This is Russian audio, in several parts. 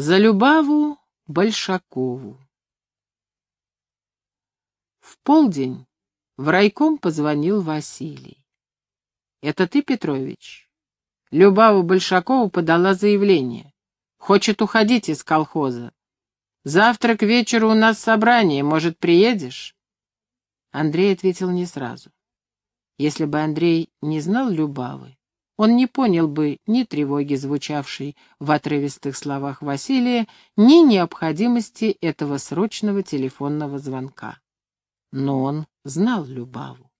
За Любаву Большакову. В полдень в райком позвонил Василий. «Это ты, Петрович?» Любава Большакова подала заявление. Хочет уходить из колхоза. Завтра к вечеру у нас собрание, может, приедешь? Андрей ответил не сразу. Если бы Андрей не знал Любавы, он не понял бы ни тревоги, звучавшей в отрывистых словах Василия, ни необходимости этого срочного телефонного звонка. Но он знал Любаву.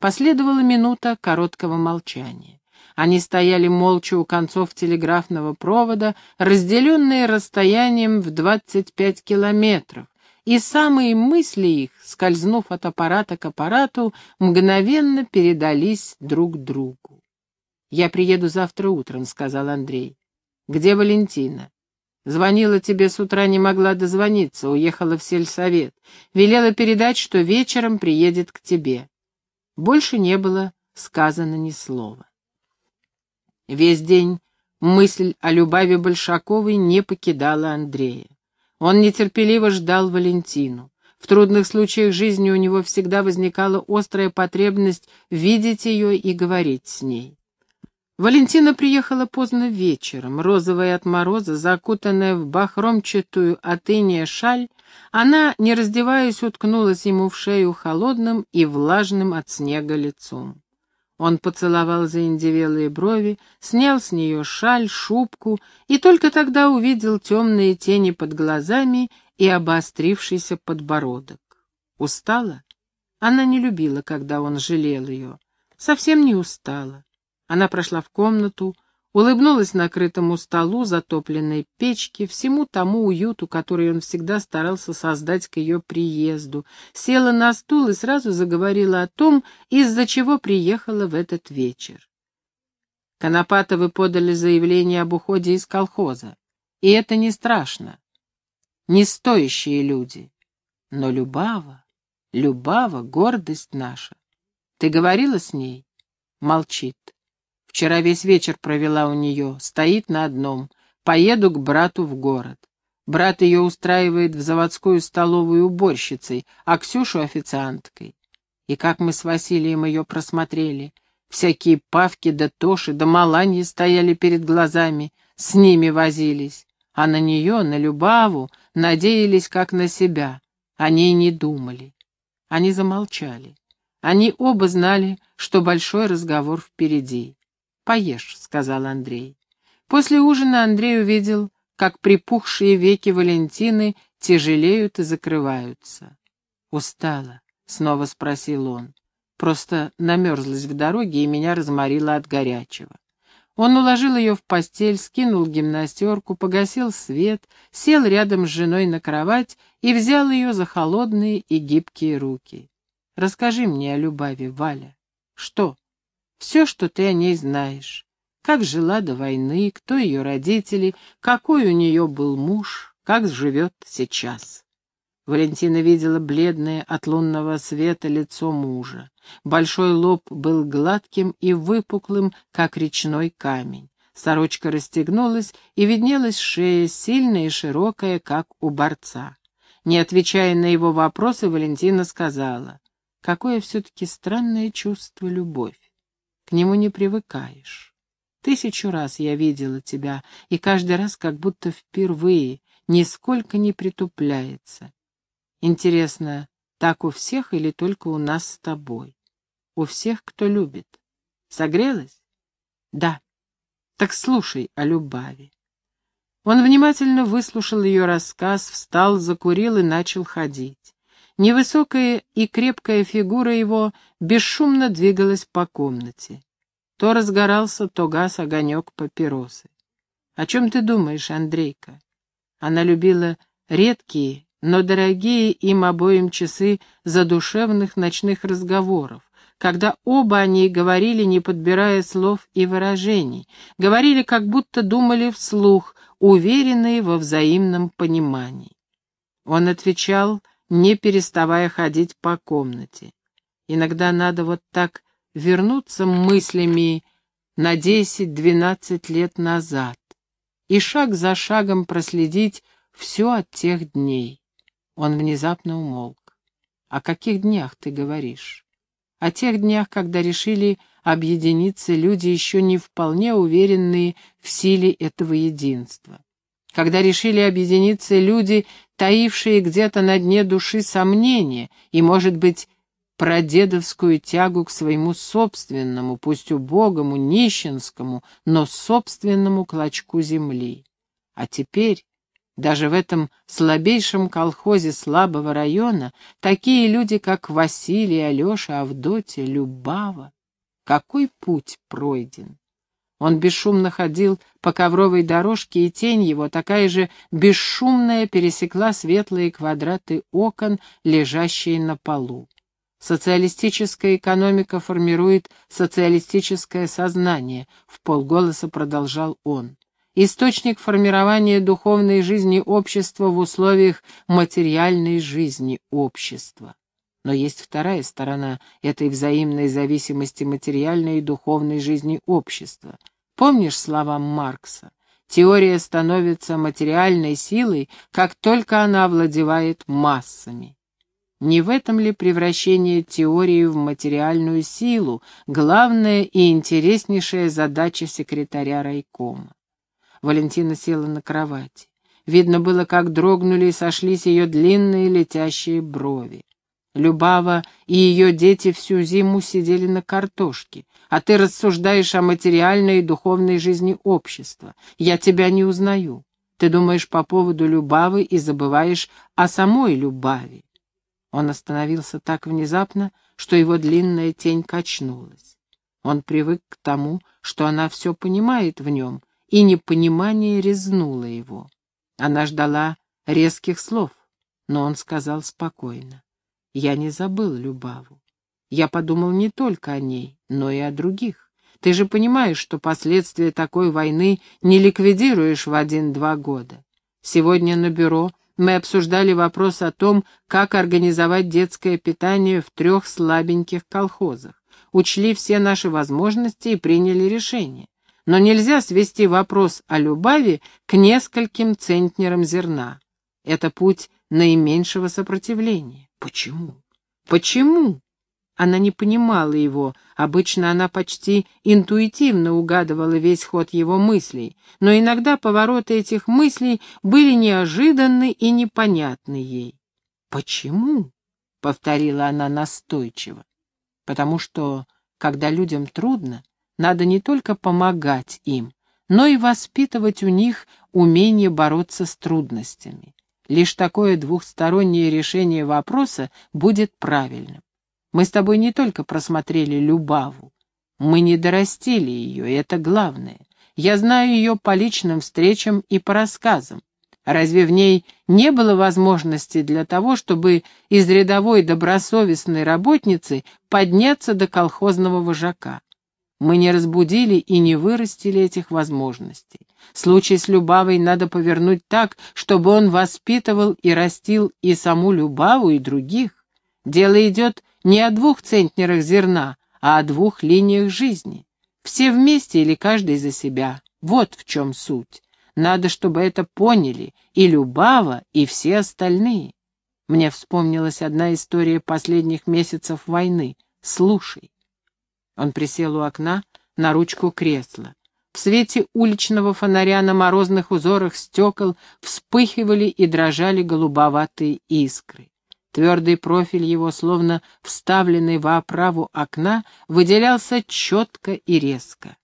Последовала минута короткого молчания. Они стояли молча у концов телеграфного провода, разделенные расстоянием в двадцать пять километров, и самые мысли их, скользнув от аппарата к аппарату, мгновенно передались друг другу. «Я приеду завтра утром», — сказал Андрей. «Где Валентина?» «Звонила тебе с утра, не могла дозвониться, уехала в сельсовет. Велела передать, что вечером приедет к тебе». Больше не было сказано ни слова. Весь день мысль о Любави Большаковой не покидала Андрея. Он нетерпеливо ждал Валентину. В трудных случаях жизни у него всегда возникала острая потребность видеть ее и говорить с ней. Валентина приехала поздно вечером, розовая от мороза, закутанная в бахромчатую от шаль, она, не раздеваясь, уткнулась ему в шею холодным и влажным от снега лицом. Он поцеловал заиндевелые брови, снял с нее шаль, шубку и только тогда увидел темные тени под глазами и обострившийся подбородок. Устала? Она не любила, когда он жалел ее. Совсем не устала. Она прошла в комнату, улыбнулась накрытому столу, затопленной печке, всему тому уюту, который он всегда старался создать к ее приезду, села на стул и сразу заговорила о том, из-за чего приехала в этот вечер. Конопатовы подали заявление об уходе из колхоза, и это не страшно. Не стоящие люди. Но Любава, Любава — гордость наша. Ты говорила с ней? Молчит. Вчера весь вечер провела у нее, стоит на одном. Поеду к брату в город. Брат ее устраивает в заводскую столовую уборщицей, а Ксюшу — официанткой. И как мы с Василием ее просмотрели. Всякие павки да тоши да маланьи стояли перед глазами, с ними возились. А на нее, на Любаву, надеялись как на себя. О ней не думали. Они замолчали. Они оба знали, что большой разговор впереди. «Поешь», — сказал Андрей. После ужина Андрей увидел, как припухшие веки Валентины тяжелеют и закрываются. «Устала?» — снова спросил он. «Просто намерзлась в дороге и меня разморило от горячего». Он уложил ее в постель, скинул гимнастерку, погасил свет, сел рядом с женой на кровать и взял ее за холодные и гибкие руки. «Расскажи мне о Любави, Валя». «Что?» Все, что ты о ней знаешь. Как жила до войны, кто ее родители, какой у нее был муж, как живет сейчас. Валентина видела бледное от лунного света лицо мужа. Большой лоб был гладким и выпуклым, как речной камень. Сорочка расстегнулась, и виднелась шея, сильная и широкая, как у борца. Не отвечая на его вопросы, Валентина сказала, «Какое все-таки странное чувство любовь. К нему не привыкаешь. Тысячу раз я видела тебя, и каждый раз как будто впервые, нисколько не притупляется. Интересно, так у всех или только у нас с тобой? У всех, кто любит. Согрелась? Да. Так слушай о Любави. Он внимательно выслушал ее рассказ, встал, закурил и начал ходить. Невысокая и крепкая фигура его бесшумно двигалась по комнате. То разгорался, то гас огонек папиросы. «О чем ты думаешь, Андрейка?» Она любила редкие, но дорогие им обоим часы задушевных ночных разговоров, когда оба они говорили, не подбирая слов и выражений, говорили, как будто думали вслух, уверенные во взаимном понимании. Он отвечал не переставая ходить по комнате. Иногда надо вот так вернуться мыслями на десять-двенадцать лет назад и шаг за шагом проследить все от тех дней. Он внезапно умолк. «О каких днях ты говоришь?» «О тех днях, когда решили объединиться люди, еще не вполне уверенные в силе этого единства. Когда решили объединиться люди, таившие где-то на дне души сомнения и, может быть, прадедовскую тягу к своему собственному, пусть убогому, нищенскому, но собственному клочку земли. А теперь, даже в этом слабейшем колхозе слабого района, такие люди, как Василий, Алеша, Авдотья, Любава, какой путь пройден? Он бесшумно ходил по ковровой дорожке, и тень его, такая же бесшумная, пересекла светлые квадраты окон, лежащие на полу. Социалистическая экономика формирует социалистическое сознание, в полголоса продолжал он. Источник формирования духовной жизни общества в условиях материальной жизни общества. Но есть вторая сторона этой взаимной зависимости материальной и духовной жизни общества. Помнишь слова Маркса? Теория становится материальной силой, как только она овладевает массами. Не в этом ли превращение теории в материальную силу главная и интереснейшая задача секретаря райкома? Валентина села на кровати. Видно было, как дрогнули и сошлись ее длинные летящие брови. Любава и ее дети всю зиму сидели на картошке, а ты рассуждаешь о материальной и духовной жизни общества. Я тебя не узнаю. Ты думаешь по поводу Любавы и забываешь о самой Любаве. Он остановился так внезапно, что его длинная тень качнулась. Он привык к тому, что она все понимает в нем, и непонимание резнуло его. Она ждала резких слов, но он сказал спокойно. Я не забыл Любаву. Я подумал не только о ней, но и о других. Ты же понимаешь, что последствия такой войны не ликвидируешь в один-два года. Сегодня на бюро мы обсуждали вопрос о том, как организовать детское питание в трех слабеньких колхозах. Учли все наши возможности и приняли решение. Но нельзя свести вопрос о Любави к нескольким центнерам зерна. Это путь наименьшего сопротивления. Почему? Почему? Она не понимала его, обычно она почти интуитивно угадывала весь ход его мыслей, но иногда повороты этих мыслей были неожиданны и непонятны ей. «Почему?» — повторила она настойчиво. «Потому что, когда людям трудно, надо не только помогать им, но и воспитывать у них умение бороться с трудностями. Лишь такое двухстороннее решение вопроса будет правильным. Мы с тобой не только просмотрели Любаву, мы не дорастили ее, и это главное. Я знаю ее по личным встречам и по рассказам. Разве в ней не было возможности для того, чтобы из рядовой добросовестной работницы подняться до колхозного вожака? Мы не разбудили и не вырастили этих возможностей. Случай с Любавой надо повернуть так, чтобы он воспитывал и растил и саму Любаву, и других. Дело идет не о двух центнерах зерна, а о двух линиях жизни. Все вместе или каждый за себя. Вот в чем суть. Надо, чтобы это поняли и Любава, и все остальные. Мне вспомнилась одна история последних месяцев войны. Слушай. Он присел у окна на ручку кресла. В свете уличного фонаря на морозных узорах стекол вспыхивали и дрожали голубоватые искры. Твердый профиль его, словно вставленный в оправу окна, выделялся четко и резко.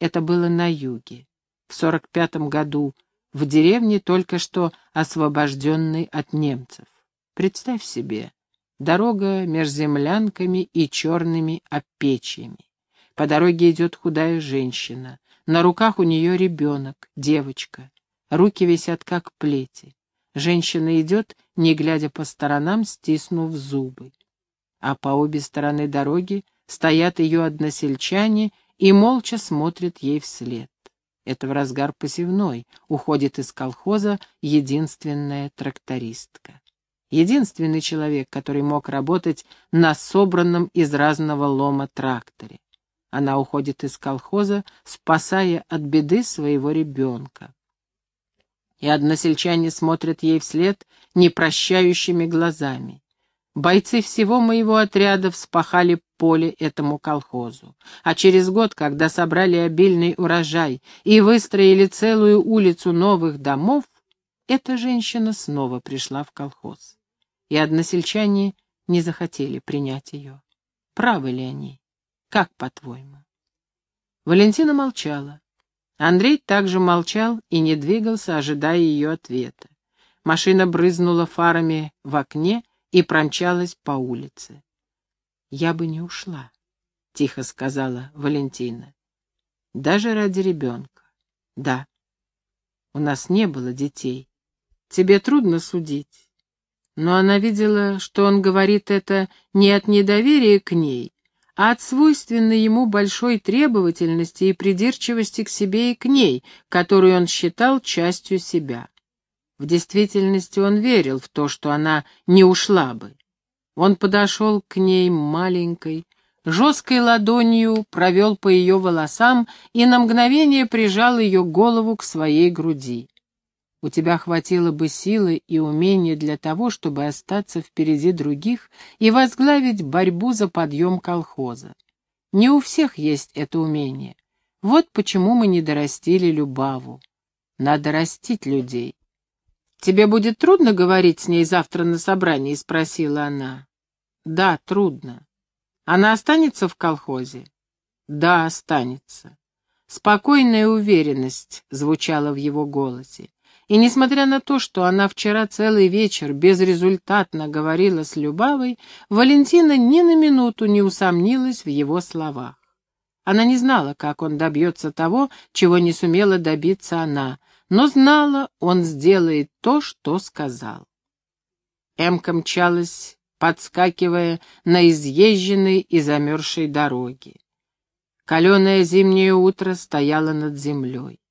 Это было на юге, в сорок пятом году, в деревне, только что освобожденной от немцев. Представь себе, Дорога между землянками и черными опечьями. По дороге идет худая женщина. На руках у нее ребенок, девочка. Руки висят, как плети. Женщина идет, не глядя по сторонам, стиснув зубы. А по обе стороны дороги стоят ее односельчане и молча смотрят ей вслед. Это в разгар посевной, уходит из колхоза единственная трактористка единственный человек, который мог работать на собранном из разного лома тракторе. Она уходит из колхоза, спасая от беды своего ребенка. и односельчане смотрят ей вслед непрощающими глазами. Бойцы всего моего отряда вспахали поле этому колхозу. А через год, когда собрали обильный урожай и выстроили целую улицу новых домов, эта женщина снова пришла в колхоз. И односельчане не захотели принять ее. Правы ли они? Как по-твоему? Валентина молчала. Андрей также молчал и не двигался, ожидая ее ответа. Машина брызнула фарами в окне, и промчалась по улице. «Я бы не ушла», — тихо сказала Валентина. «Даже ради ребенка. Да. У нас не было детей. Тебе трудно судить». Но она видела, что он говорит это не от недоверия к ней, а от свойственной ему большой требовательности и придирчивости к себе и к ней, которую он считал частью себя. В действительности он верил в то, что она не ушла бы. Он подошел к ней маленькой, жесткой ладонью провел по ее волосам и на мгновение прижал ее голову к своей груди. У тебя хватило бы силы и умения для того, чтобы остаться впереди других и возглавить борьбу за подъем колхоза. Не у всех есть это умение. Вот почему мы не дорастили Любаву. Надо растить людей. «Тебе будет трудно говорить с ней завтра на собрании?» — спросила она. «Да, трудно. Она останется в колхозе?» «Да, останется». Спокойная уверенность звучала в его голосе. И несмотря на то, что она вчера целый вечер безрезультатно говорила с Любавой, Валентина ни на минуту не усомнилась в его словах. Она не знала, как он добьется того, чего не сумела добиться она, но знала, он сделает то, что сказал. Эмка мчалась, подскакивая на изъезженной и замерзшей дороге. Каленое зимнее утро стояло над землей.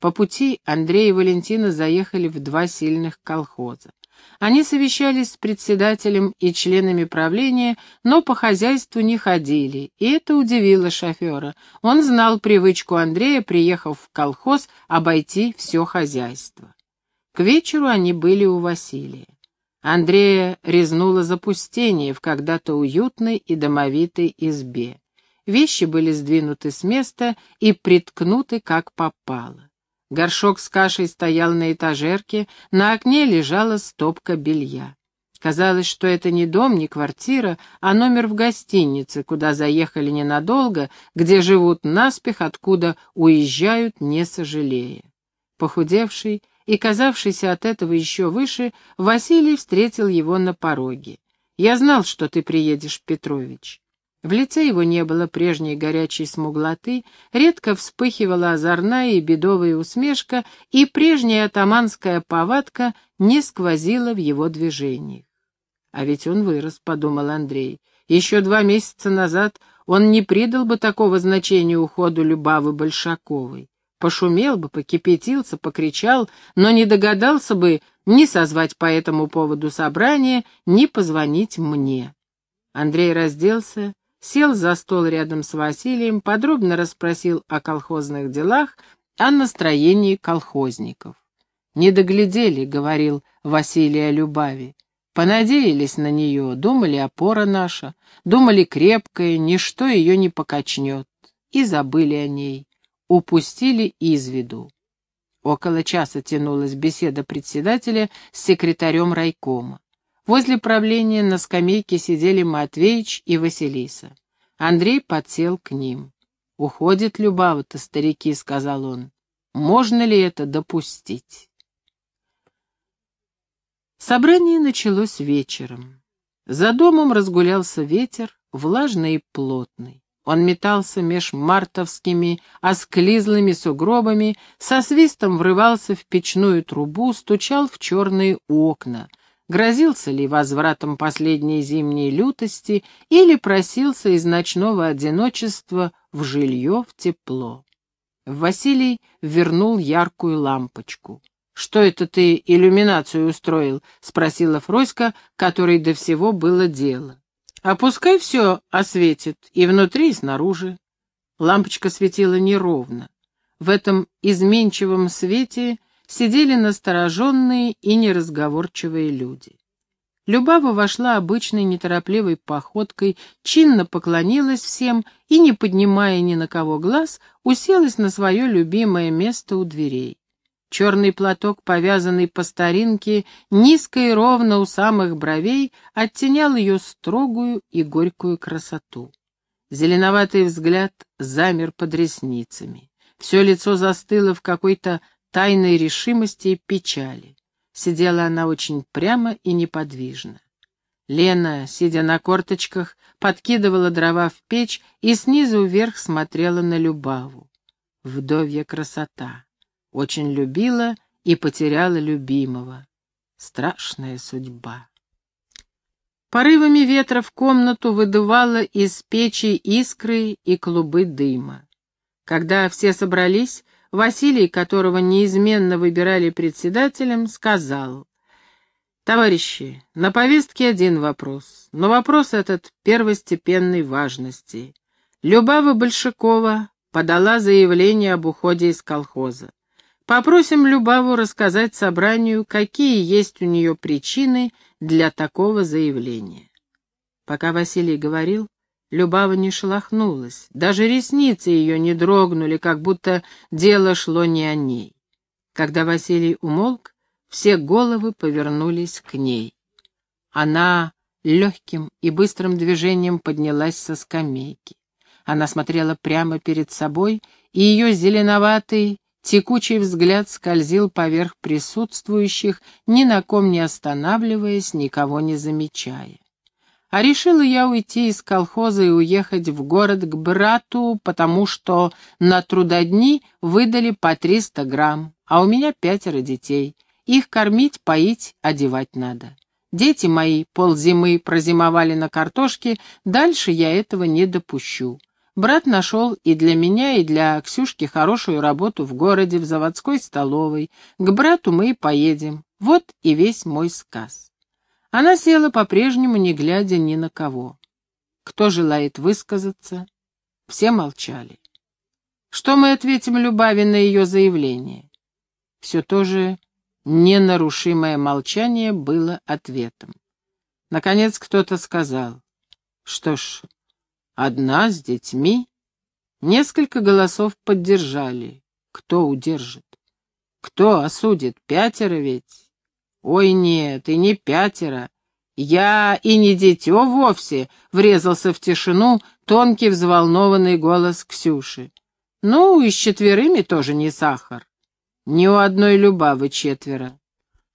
По пути Андрей и Валентина заехали в два сильных колхоза. Они совещались с председателем и членами правления, но по хозяйству не ходили, и это удивило шофера. Он знал привычку Андрея, приехав в колхоз, обойти все хозяйство. К вечеру они были у Василия. Андрея резнуло запустение в когда-то уютной и домовитой избе. Вещи были сдвинуты с места и приткнуты как попало. Горшок с кашей стоял на этажерке, на окне лежала стопка белья. Казалось, что это не дом, не квартира, а номер в гостинице, куда заехали ненадолго, где живут наспех, откуда уезжают, не сожалея. Похудевший и казавшийся от этого еще выше, Василий встретил его на пороге. «Я знал, что ты приедешь, Петрович. В лице его не было прежней горячей смуглоты, редко вспыхивала озорная и бедовая усмешка, и прежняя атаманская повадка не сквозила в его движениях. «А ведь он вырос», — подумал Андрей. «Еще два месяца назад он не придал бы такого значения уходу Любавы Большаковой. Пошумел бы, покипятился, покричал, но не догадался бы ни созвать по этому поводу собрание, ни позвонить мне». Андрей разделся сел за стол рядом с Василием, подробно расспросил о колхозных делах, о настроении колхозников. «Не доглядели», — говорил Василий о Любави. «Понадеялись на нее, думали, опора наша, думали крепкая, ничто ее не покачнет, и забыли о ней, упустили из виду». Около часа тянулась беседа председателя с секретарем райкома. Возле правления на скамейке сидели Матвеич и Василиса. Андрей подсел к ним. «Уходит Любава-то, старики», — сказал он. «Можно ли это допустить?» Собрание началось вечером. За домом разгулялся ветер, влажный и плотный. Он метался меж мартовскими, осклизлыми сугробами, со свистом врывался в печную трубу, стучал в черные окна, грозился ли возвратом последней зимней лютости или просился из ночного одиночества в жилье в тепло. Василий вернул яркую лампочку. «Что это ты иллюминацию устроил?» — спросила Фроська, которой до всего было дело. «А пускай все осветит, и внутри, и снаружи». Лампочка светила неровно. В этом изменчивом свете сидели настороженные и неразговорчивые люди. Любава вошла обычной неторопливой походкой, чинно поклонилась всем и, не поднимая ни на кого глаз, уселась на свое любимое место у дверей. Черный платок, повязанный по старинке, низко и ровно у самых бровей, оттенял ее строгую и горькую красоту. Зеленоватый взгляд замер под ресницами. Все лицо застыло в какой-то тайной решимости и печали. Сидела она очень прямо и неподвижно. Лена, сидя на корточках, подкидывала дрова в печь и снизу вверх смотрела на Любаву. Вдовья красота. Очень любила и потеряла любимого. Страшная судьба. Порывами ветра в комнату выдувало из печи искры и клубы дыма. Когда все собрались, Василий, которого неизменно выбирали председателем, сказал, «Товарищи, на повестке один вопрос, но вопрос этот первостепенной важности. Любава Большакова подала заявление об уходе из колхоза. Попросим Любаву рассказать собранию, какие есть у нее причины для такого заявления». Пока Василий говорил, Любава не шелохнулась, даже ресницы ее не дрогнули, как будто дело шло не о ней. Когда Василий умолк, все головы повернулись к ней. Она легким и быстрым движением поднялась со скамейки. Она смотрела прямо перед собой, и ее зеленоватый, текучий взгляд скользил поверх присутствующих, ни на ком не останавливаясь, никого не замечая. А решила я уйти из колхоза и уехать в город к брату, потому что на трудодни выдали по 300 грамм, а у меня пятеро детей. Их кормить, поить, одевать надо. Дети мои ползимы прозимовали на картошке, дальше я этого не допущу. Брат нашел и для меня, и для Ксюшки хорошую работу в городе, в заводской столовой. К брату мы и поедем. Вот и весь мой сказ. Она села по-прежнему, не глядя ни на кого. Кто желает высказаться? Все молчали. Что мы ответим Любави на ее заявление? Все то же ненарушимое молчание было ответом. Наконец кто-то сказал, что ж, одна с детьми. Несколько голосов поддержали. Кто удержит? Кто осудит? Пятеро ведь. «Ой, нет, и не пятеро. Я и не дитё вовсе», — врезался в тишину тонкий взволнованный голос Ксюши. «Ну, и с четверыми тоже не сахар. Ни у одной Любавы четверо.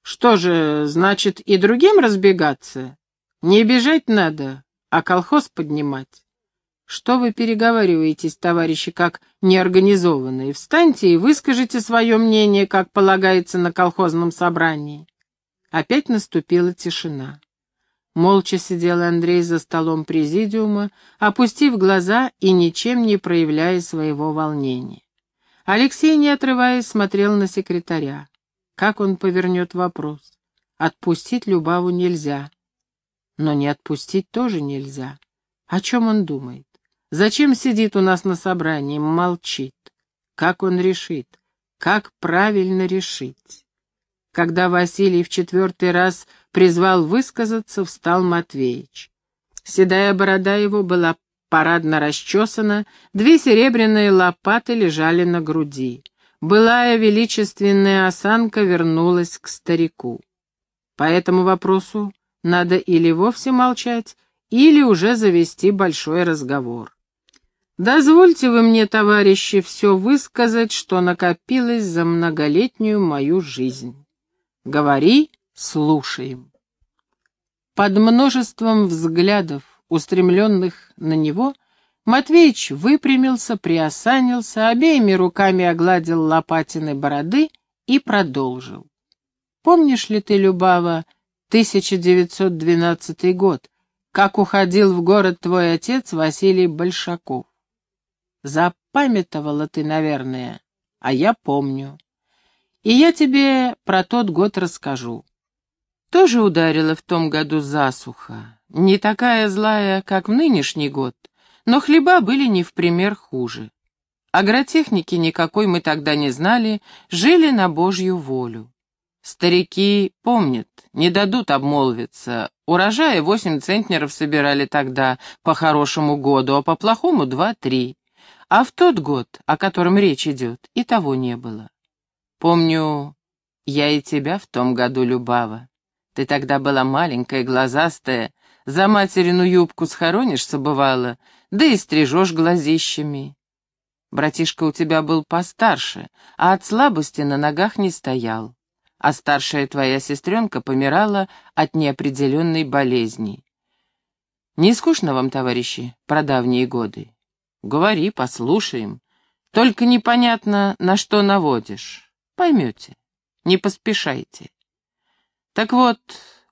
Что же, значит, и другим разбегаться? Не бежать надо, а колхоз поднимать. Что вы переговариваетесь, товарищи, как неорганизованные? Встаньте и выскажите свое мнение, как полагается на колхозном собрании. Опять наступила тишина. Молча сидел Андрей за столом президиума, опустив глаза и ничем не проявляя своего волнения. Алексей, не отрываясь, смотрел на секретаря. Как он повернет вопрос? Отпустить Любаву нельзя. Но не отпустить тоже нельзя. О чем он думает? Зачем сидит у нас на собрании, молчит? Как он решит? Как правильно решить? Когда Василий в четвертый раз призвал высказаться, встал Матвеич. Седая борода его была парадно расчесана, две серебряные лопаты лежали на груди. Былая величественная осанка вернулась к старику. По этому вопросу надо или вовсе молчать, или уже завести большой разговор. Дозвольте вы мне, товарищи, все высказать, что накопилось за многолетнюю мою жизнь. Говори, слушаем. Под множеством взглядов, устремленных на него, Матвеич выпрямился, приосанился, обеими руками огладил лопатины бороды и продолжил. Помнишь ли ты, Любава, 1912 год, как уходил в город твой отец Василий Большаков? Запамятовала ты, наверное, а я помню. И я тебе про тот год расскажу. Тоже ударила в том году засуха. Не такая злая, как в нынешний год, но хлеба были не в пример хуже. Агротехники никакой мы тогда не знали, жили на Божью волю. Старики помнят, не дадут обмолвиться. Урожая восемь центнеров собирали тогда по хорошему году, а по плохому два-три. А в тот год, о котором речь идет, и того не было. Помню, я и тебя в том году, Любава. Ты тогда была маленькая, глазастая, за материну юбку схоронишься, бывало, да и стрижешь глазищами. Братишка у тебя был постарше, а от слабости на ногах не стоял. А старшая твоя сестренка помирала от неопределенной болезни. Не скучно вам, товарищи, про давние годы? Говори, послушаем. Только непонятно, на что наводишь. Поймете. Не поспешайте. Так вот,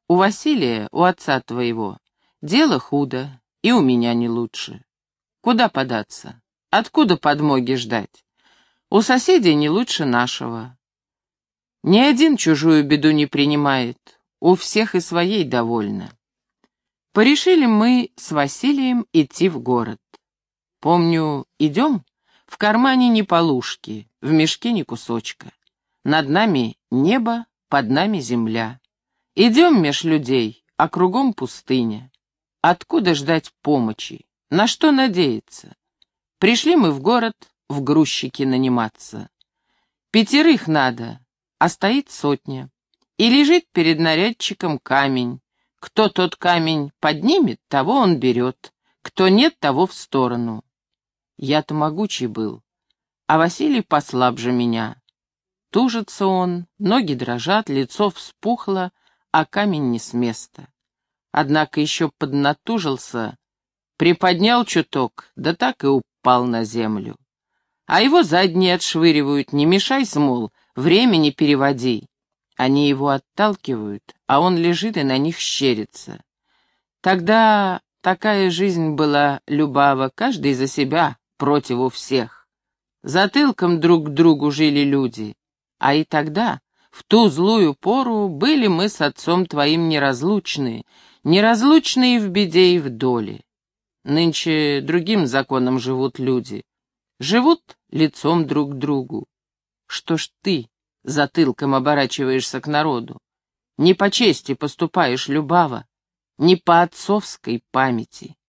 у Василия, у отца твоего, дело худо, и у меня не лучше. Куда податься? Откуда подмоги ждать? У соседей не лучше нашего. Ни один чужую беду не принимает, у всех и своей довольно. Порешили мы с Василием идти в город. Помню, идем, в кармане ни полушки, в мешке ни кусочка. Над нами небо, под нами земля. Идем меж людей, а кругом пустыня. Откуда ждать помощи? На что надеяться? Пришли мы в город в грузчики наниматься. Пятерых надо, а стоит сотня. И лежит перед нарядчиком камень. Кто тот камень поднимет, того он берет. Кто нет, того в сторону. Я-то могучий был, а Василий послабже меня. Тужится он, ноги дрожат, лицо вспухло, а камень не с места. Однако еще поднатужился, приподнял чуток, да так и упал на землю. А его задние отшвыривают, не мешай, смол, времени переводи. Они его отталкивают, а он лежит и на них щерится. Тогда такая жизнь была, Любава, каждый за себя, противу всех. Затылком друг к другу жили люди, а и тогда, в ту злую пору, были мы с отцом твоим неразлучны, неразлучны и в беде, и в доле. Нынче другим законом живут люди. Живут лицом друг к другу. Что ж ты затылком оборачиваешься к народу? Не по чести поступаешь, Любава, не по отцовской памяти.